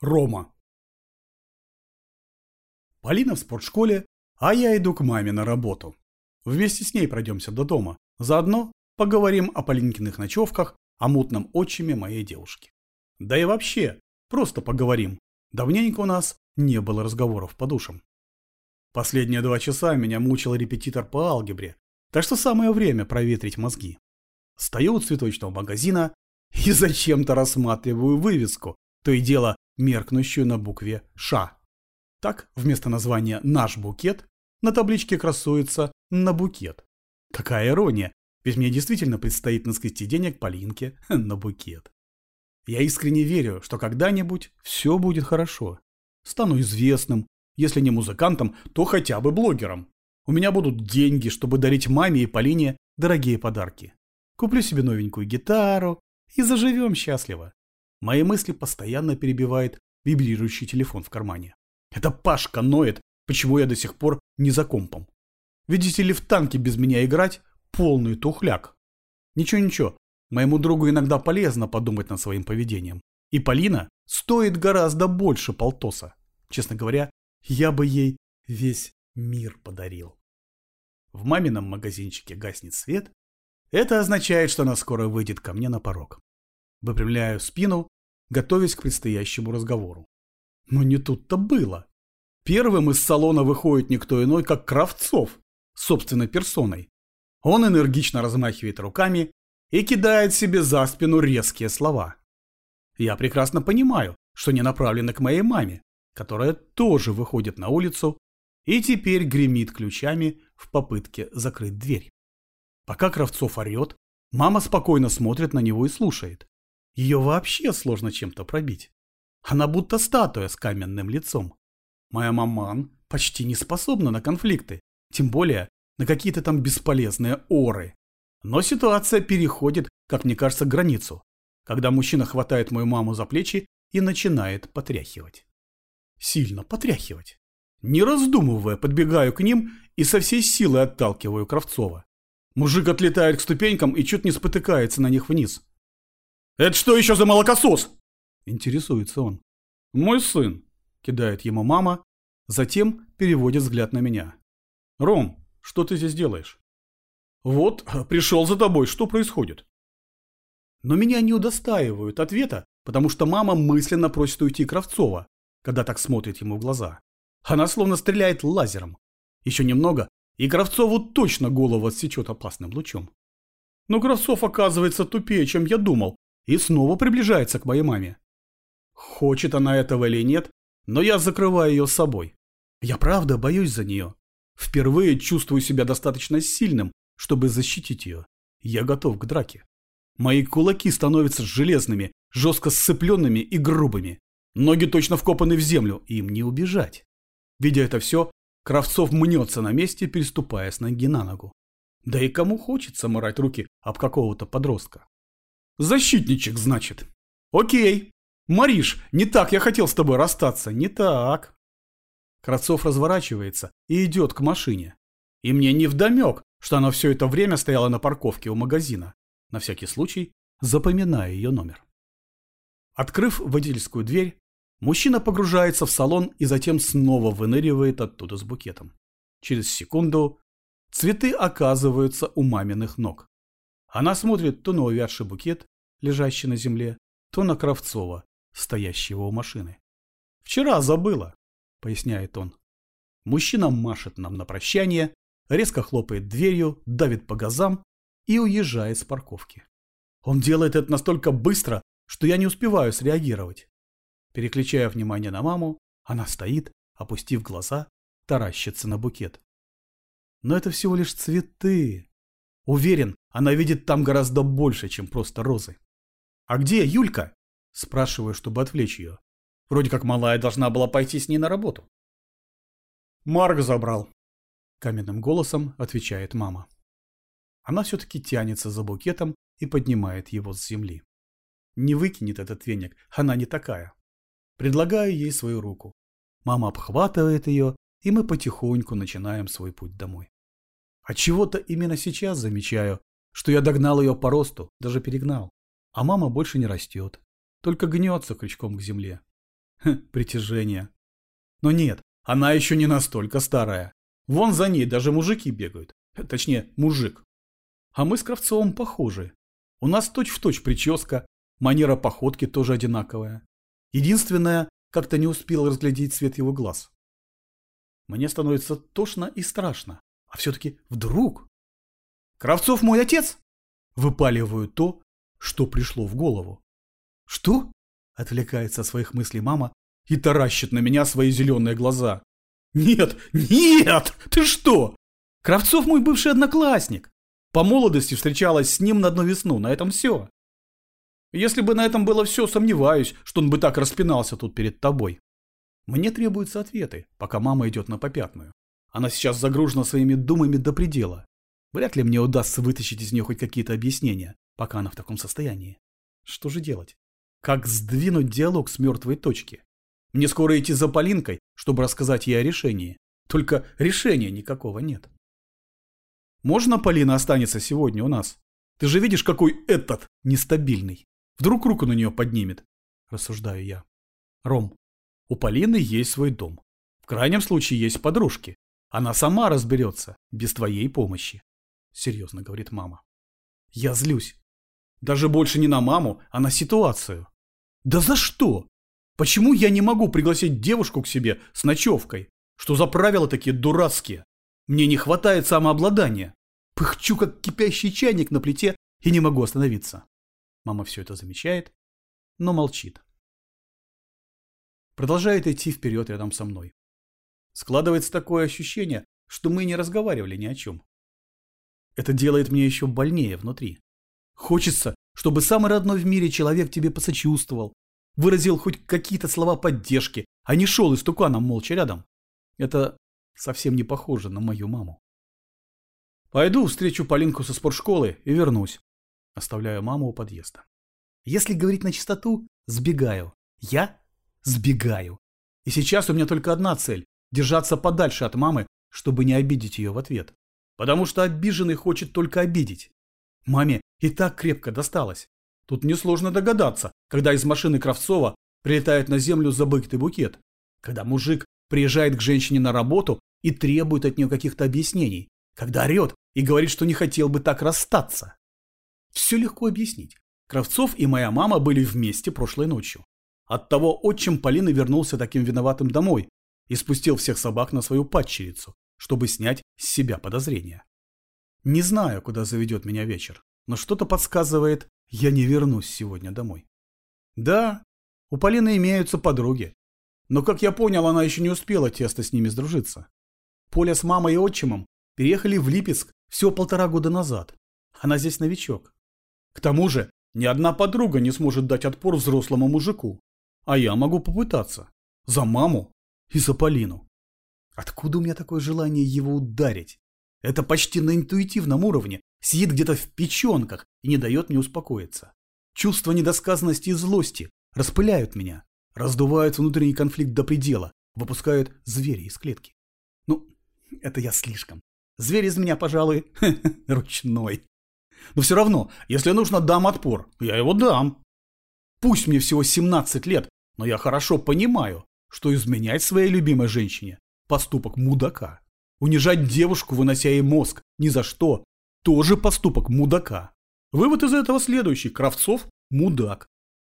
Рома. Полина в спортшколе, а я иду к маме на работу. Вместе с ней пройдемся до дома. Заодно поговорим о Полинкиных ночевках, о мутном отчиме моей девушки. Да и вообще, просто поговорим. Давненько у нас не было разговоров по душам. Последние два часа меня мучил репетитор по алгебре, так что самое время проветрить мозги. Стою у цветочного магазина и зачем-то рассматриваю вывеску, то и дело меркнущую на букве «Ш». Так, вместо названия «Наш букет» на табличке красуется «На букет». Какая ирония, ведь мне действительно предстоит наскрести денег Полинке на букет. Я искренне верю, что когда-нибудь все будет хорошо. Стану известным, если не музыкантом, то хотя бы блогером. У меня будут деньги, чтобы дарить маме и Полине дорогие подарки. Куплю себе новенькую гитару и заживем счастливо. Мои мысли постоянно перебивает вибрирующий телефон в кармане. Это Пашка ноет, почему я до сих пор не за компом. Видите ли, в танке без меня играть – полный тухляк. Ничего-ничего, моему другу иногда полезно подумать над своим поведением. И Полина стоит гораздо больше полтоса. Честно говоря, я бы ей весь мир подарил. В мамином магазинчике гаснет свет. Это означает, что она скоро выйдет ко мне на порог. Выпрямляю спину, готовясь к предстоящему разговору. Но не тут-то было. Первым из салона выходит никто иной, как Кравцов, собственной персоной. Он энергично размахивает руками и кидает себе за спину резкие слова. Я прекрасно понимаю, что не направлены к моей маме, которая тоже выходит на улицу и теперь гремит ключами в попытке закрыть дверь. Пока Кравцов орет, мама спокойно смотрит на него и слушает. Ее вообще сложно чем-то пробить. Она будто статуя с каменным лицом. Моя маман почти не способна на конфликты, тем более на какие-то там бесполезные оры. Но ситуация переходит, как мне кажется, границу, когда мужчина хватает мою маму за плечи и начинает потряхивать. Сильно потряхивать. Не раздумывая, подбегаю к ним и со всей силы отталкиваю Кравцова. Мужик отлетает к ступенькам и чуть не спотыкается на них вниз. «Это что еще за молокосос?» Интересуется он. «Мой сын», — кидает ему мама, затем переводит взгляд на меня. «Ром, что ты здесь делаешь?» «Вот, пришел за тобой, что происходит?» Но меня не удостаивают ответа, потому что мама мысленно просит уйти Кравцова, когда так смотрит ему в глаза. Она словно стреляет лазером. Еще немного, и Кравцову точно голову отсечет опасным лучом. Но Кравцов оказывается тупее, чем я думал, и снова приближается к моей маме. Хочет она этого или нет, но я закрываю ее собой. Я правда боюсь за нее. Впервые чувствую себя достаточно сильным, чтобы защитить ее. Я готов к драке. Мои кулаки становятся железными, жестко сцепленными и грубыми. Ноги точно вкопаны в землю, им не убежать. Видя это все, Кравцов мнется на месте, переступая с ноги на ногу. Да и кому хочется морать руки об какого-то подростка? Защитничек, значит. Окей. Мариш, не так я хотел с тобой расстаться, не так. Кравцов разворачивается и идет к машине. И мне не вдомек, что она все это время стояла на парковке у магазина. На всякий случай запоминаю ее номер. Открыв водительскую дверь, мужчина погружается в салон и затем снова выныривает оттуда с букетом. Через секунду цветы оказываются у маминых ног. Она смотрит то на увядший букет, лежащий на земле, то на Кравцова, стоящего у машины. «Вчера забыла», — поясняет он. Мужчина машет нам на прощание, резко хлопает дверью, давит по газам и уезжает с парковки. Он делает это настолько быстро, что я не успеваю среагировать. Переключая внимание на маму, она стоит, опустив глаза, таращится на букет. Но это всего лишь цветы. Уверен, она видит там гораздо больше, чем просто розы. «А где Юлька?» – спрашиваю, чтобы отвлечь ее. Вроде как малая должна была пойти с ней на работу. «Марк забрал», – каменным голосом отвечает мама. Она все-таки тянется за букетом и поднимает его с земли. Не выкинет этот веник, она не такая. Предлагаю ей свою руку. Мама обхватывает ее, и мы потихоньку начинаем свой путь домой. А чего-то именно сейчас замечаю, что я догнал ее по росту, даже перегнал. А мама больше не растет, только гнется крючком к земле. Хм, притяжение. Но нет, она еще не настолько старая. Вон за ней даже мужики бегают. Точнее, мужик. А мы с Кравцовым похожи. У нас точь-в-точь точь прическа, манера походки тоже одинаковая. Единственное, как-то не успел разглядеть цвет его глаз. Мне становится тошно и страшно. А все-таки вдруг... Кравцов мой отец? Выпаливаю то, что пришло в голову. Что? Отвлекается от своих мыслей мама и таращит на меня свои зеленые глаза. Нет, нет, ты что? Кравцов мой бывший одноклассник. По молодости встречалась с ним на одну весну, на этом все. Если бы на этом было все, сомневаюсь, что он бы так распинался тут перед тобой. Мне требуются ответы, пока мама идет на попятную. Она сейчас загружена своими думами до предела. Вряд ли мне удастся вытащить из нее хоть какие-то объяснения, пока она в таком состоянии. Что же делать? Как сдвинуть диалог с мертвой точки? Мне скоро идти за Полинкой, чтобы рассказать ей о решении. Только решения никакого нет. Можно Полина останется сегодня у нас? Ты же видишь, какой этот нестабильный. Вдруг руку на нее поднимет, рассуждаю я. Ром, у Полины есть свой дом. В крайнем случае есть подружки. Она сама разберется, без твоей помощи. Серьезно говорит мама. Я злюсь. Даже больше не на маму, а на ситуацию. Да за что? Почему я не могу пригласить девушку к себе с ночевкой? Что за правила такие дурацкие? Мне не хватает самообладания. Пыхчу, как кипящий чайник на плите, и не могу остановиться. Мама все это замечает, но молчит. Продолжает идти вперед рядом со мной. Складывается такое ощущение, что мы не разговаривали ни о чем. Это делает мне еще больнее внутри. Хочется, чтобы самый родной в мире человек тебе посочувствовал, выразил хоть какие-то слова поддержки, а не шел истуканом молча рядом. Это совсем не похоже на мою маму. Пойду встречу Полинку со спортшколы и вернусь. Оставляю маму у подъезда. Если говорить на чистоту, сбегаю. Я сбегаю. И сейчас у меня только одна цель – держаться подальше от мамы, чтобы не обидеть ее в ответ. Потому что обиженный хочет только обидеть. Маме и так крепко досталось. Тут несложно догадаться, когда из машины Кравцова прилетает на землю забытый букет. Когда мужик приезжает к женщине на работу и требует от нее каких-то объяснений. Когда орет и говорит, что не хотел бы так расстаться. Все легко объяснить. Кравцов и моя мама были вместе прошлой ночью. Оттого отчим Полины вернулся таким виноватым домой и спустил всех собак на свою падчерицу, чтобы снять с себя подозрения. Не знаю, куда заведет меня вечер, но что-то подсказывает, я не вернусь сегодня домой. Да, у Полины имеются подруги. Но, как я понял, она еще не успела тесно с ними сдружиться. Поля с мамой и отчимом переехали в Липецк всего полтора года назад. Она здесь новичок. К тому же, ни одна подруга не сможет дать отпор взрослому мужику. А я могу попытаться. За маму и за Полину. Откуда у меня такое желание его ударить? Это почти на интуитивном уровне, сидит где-то в печенках и не дает мне успокоиться. Чувство недосказанности и злости распыляют меня, раздувают внутренний конфликт до предела, выпускают звери из клетки. Ну, это я слишком. Зверь из меня, пожалуй, ручной. Но все равно, если нужно, дам отпор. Я его дам. Пусть мне всего 17 лет, но я хорошо понимаю, что изменять своей любимой женщине – поступок мудака. Унижать девушку, вынося ей мозг, ни за что, тоже поступок мудака. Вывод из этого следующий. Кравцов – мудак.